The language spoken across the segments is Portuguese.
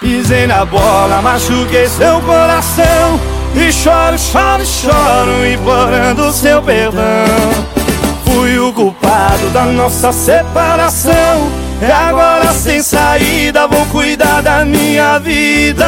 Pisei na bola, machuquei seu coração. E choro, choro, choro, implorando seu perdão. Fui o culpado da nossa separação. E agora sem saída vou cuidar da minha vida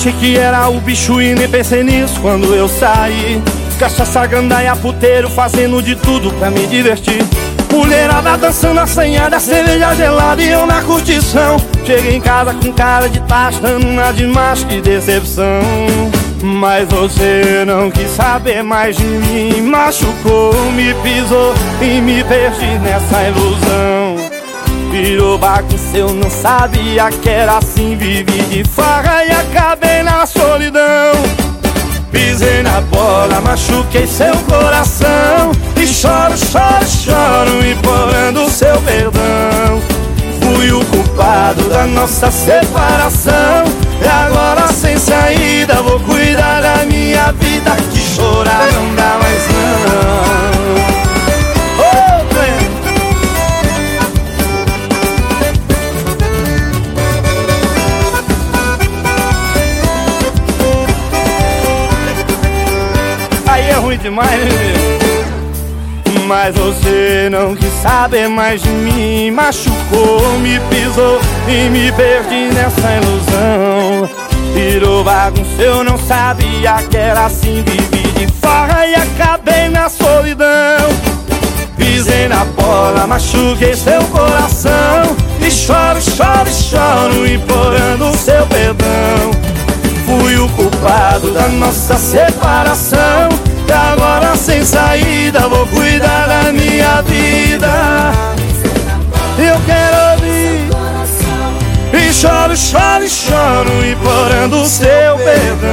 Achei que era o bicho e nem pensei nisso quando eu saí. Cachaça, gandaia, puteiro, fazendo de tudo pra me divertir. Mulherada dançando assanhada, cerveja gelada e eu na curtição. Cheguei em casa com cara de tastando na demais, que decepção. Mas você não quis saber mais de mim Machucou, me pisou e me perdi nessa ilusão Virou bagunça, eu não sabia que era assim Vivi de farra e acabei na solidão. Pisei na bola, machuquei seu coração. E choro, choro, choro, implorando seu perdão. Fui o culpado da nossa separação. E agora ruim demais, Mas você não quis saber mais de mim Machucou, me pisou e me perdi nessa ilusão. Virou bagunça, eu não sabia que era assim. Vivi de farra e acabei na solidão. Pisei na bola, machuquei seu coração. E choro, choro, choro, implorando seu perdão. Fui o culpado da nossa separação e agora sem saída vou cuidar da minha vida. Eu quero ouvir. E choro, choro, choro Implorando o seu perdão.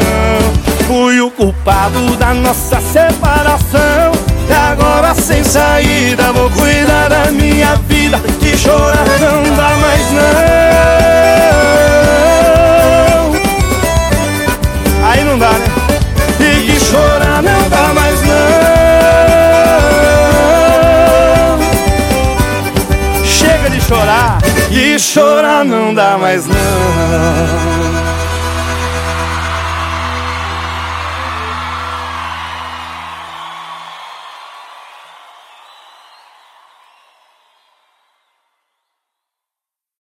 Fui o culpado da nossa separação. E agora sem saída vou cuidar da minha vida. Que chorar de chorar. E chorar não dá mais não